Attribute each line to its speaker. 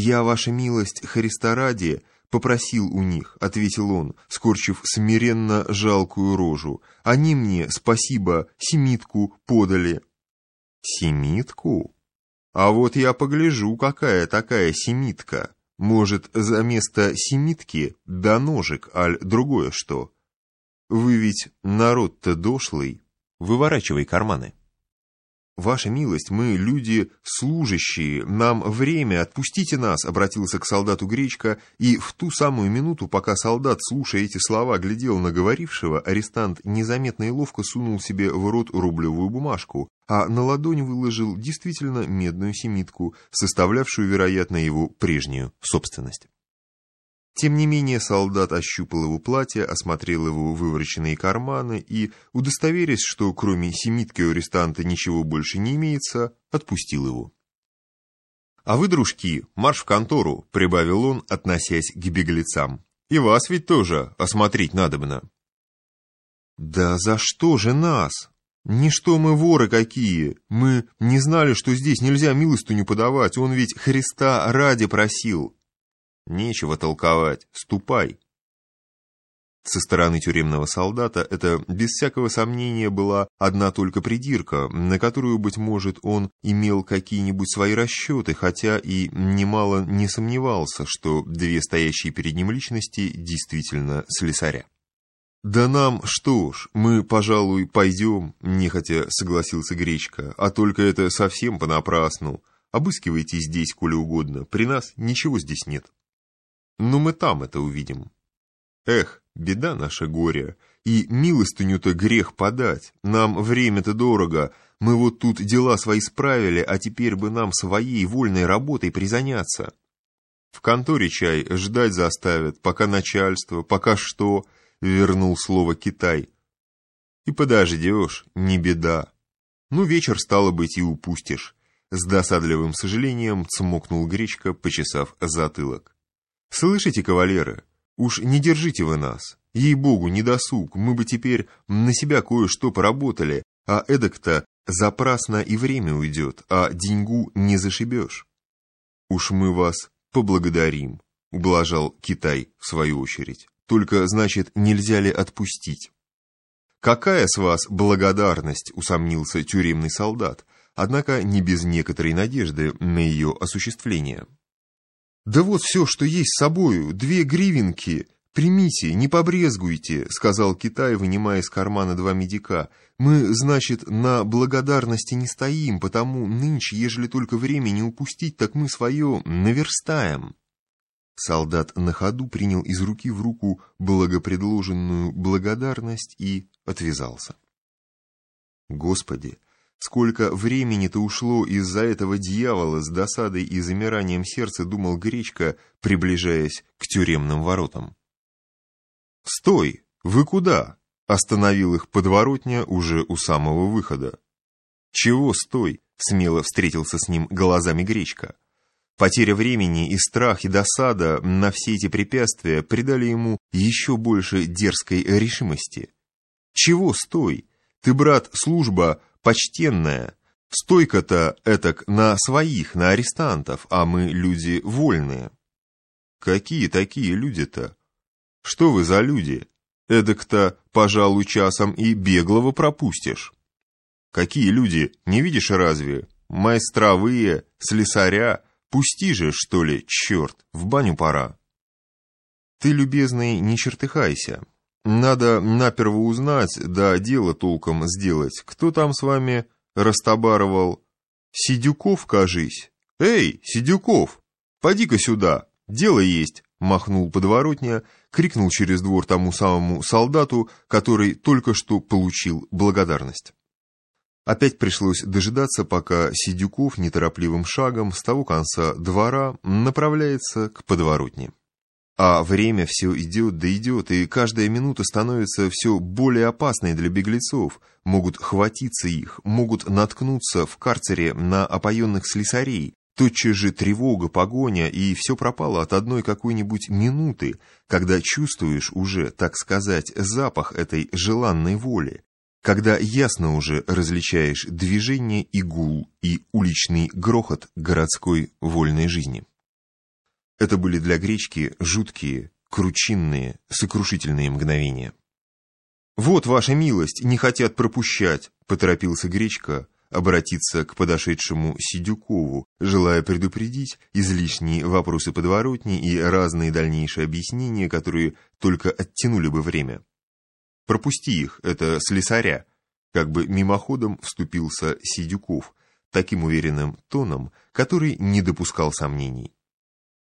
Speaker 1: «Я, ваша милость, Христа ради, попросил у них», — ответил он, скорчив смиренно жалкую рожу. «Они мне, спасибо, семитку подали». «Семитку? А вот я погляжу, какая такая семитка. Может, за место семитки да ножик, аль другое что? Вы ведь народ-то дошлый. Выворачивай карманы». «Ваша милость, мы люди служащие, нам время, отпустите нас», — обратился к солдату Гречка, и в ту самую минуту, пока солдат, слушая эти слова, глядел на говорившего, арестант незаметно и ловко сунул себе в рот рублевую бумажку, а на ладонь выложил действительно медную семитку, составлявшую, вероятно, его прежнюю собственность. Тем не менее солдат ощупал его платье, осмотрел его вывороченные карманы и, удостоверясь, что кроме семитки у арестанта ничего больше не имеется, отпустил его. «А вы, дружки, марш в контору», — прибавил он, относясь к беглецам. «И вас ведь тоже осмотреть надобно». «Да за что же нас? Ничто мы воры какие. Мы не знали, что здесь нельзя милостыню подавать, он ведь Христа ради просил». Нечего толковать, ступай. Со стороны тюремного солдата это, без всякого сомнения, была одна только придирка, на которую, быть может, он имел какие-нибудь свои расчеты, хотя и немало не сомневался, что две стоящие перед ним личности действительно слесаря. «Да нам что ж, мы, пожалуй, пойдем», — нехотя согласился Гречка, «а только это совсем понапрасну. Обыскивайте здесь, коли угодно, при нас ничего здесь нет». Но мы там это увидим. Эх, беда наша горе, и милостыню-то грех подать. Нам время-то дорого, мы вот тут дела свои справили, а теперь бы нам своей вольной работой призаняться. В конторе чай ждать заставят, пока начальство, пока что, вернул слово Китай. И подождешь, не беда. Ну, вечер, стало быть, и упустишь. С досадливым сожалением цмокнул Гречка, почесав затылок. «Слышите, кавалеры, уж не держите вы нас. Ей-богу, не досуг, мы бы теперь на себя кое-что поработали, а эдак-то запрасно и время уйдет, а деньгу не зашибешь». «Уж мы вас поблагодарим», — ублажал Китай в свою очередь. «Только, значит, нельзя ли отпустить?» «Какая с вас благодарность?» — усомнился тюремный солдат, однако не без некоторой надежды на ее осуществление. «Да вот все, что есть с собою, две гривенки. Примите, не побрезгуйте», — сказал Китай, вынимая из кармана два медика. «Мы, значит, на благодарности не стоим, потому нынче, ежели только время не упустить, так мы свое наверстаем». Солдат на ходу принял из руки в руку благопредложенную благодарность и отвязался. «Господи!» Сколько времени-то ушло из-за этого дьявола с досадой и замиранием сердца, думал Гречка, приближаясь к тюремным воротам. «Стой! Вы куда?» — остановил их подворотня уже у самого выхода. «Чего стой?» — смело встретился с ним глазами Гречка. Потеря времени и страх и досада на все эти препятствия придали ему еще больше дерзкой решимости. «Чего стой? Ты, брат, служба почтенная. Стойка-то этак на своих, на арестантов, а мы люди вольные. Какие такие люди-то? Что вы за люди? Эдак-то, пожалуй, часом и беглого пропустишь. Какие люди, не видишь разве? Майстровые, слесаря, пусти же, что ли, черт, в баню пора. Ты, любезный, не чертыхайся, надо наперво узнать, да дело толком сделать. Кто там с вами растобаровал? Сидюков, кажись. Эй, Сидюков, поди-ка сюда, дело есть, махнул подворотня, крикнул через двор тому самому солдату, который только что получил благодарность. Опять пришлось дожидаться, пока Сидюков неторопливым шагом с того конца двора направляется к подворотне. А время все идет да идет, и каждая минута становится все более опасной для беглецов. Могут хватиться их, могут наткнуться в карцере на опоенных слесарей. Тотчас же тревога, погоня, и все пропало от одной какой-нибудь минуты, когда чувствуешь уже, так сказать, запах этой желанной воли, когда ясно уже различаешь движение и гул и уличный грохот городской вольной жизни. Это были для Гречки жуткие, кручинные, сокрушительные мгновения. «Вот, ваша милость, не хотят пропущать», — поторопился Гречка, обратиться к подошедшему Сидюкову, желая предупредить излишние вопросы подворотни и разные дальнейшие объяснения, которые только оттянули бы время. «Пропусти их, это слесаря», — как бы мимоходом вступился Сидюков, таким уверенным тоном, который не допускал сомнений.